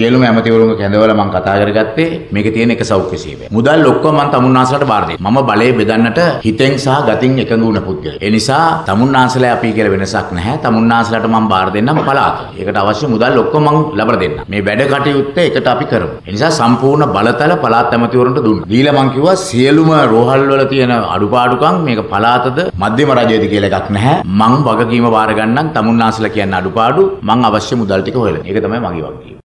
සියලුම ඇමතිවරුන්ගේ කැඳවලා මම කතා කරගත්තේ මේකේ තියෙන එක සෞඛ්‍ය සේවය. මුදල් ඔක්කොම මම තමුන්නාන්සලට බාර දෙනවා. මම බලය බෙදන්නට හිතෙන් සහ ගතින් එකඟ වුණ පුද්ගලයෙක්. ඒ නිසා තමුන්නාන්සලා අපි කියලා වෙනසක් නැහැ. තමුන්නාන්සලට මම බාර දෙන්නම් පළාත. ඒකට අවශ්‍ය මුදල් ඔක්කොම මම ලබා දෙන්නම්. මේ වැඩ කටයුත්ත එකට අපි කරමු. ඒ නිසා සම්පූර්ණ බලතල පළාත් ඇමතිවරුන්ට දුන්නා. දීලා මම කිව්වා සියලුම රෝහල් වල තියෙන අඩුපාඩුකම් මේක පළාතද මධ්‍යම රජයේද කියලා එකක් නැහැ. මං වගකීම බාර ගන්නම් තමුන්නාන්සලා කියන අඩුපාඩු මං අවශ්‍ය මුදල් ටික හොයලා. ඒක තමයි මගේ වගකීම.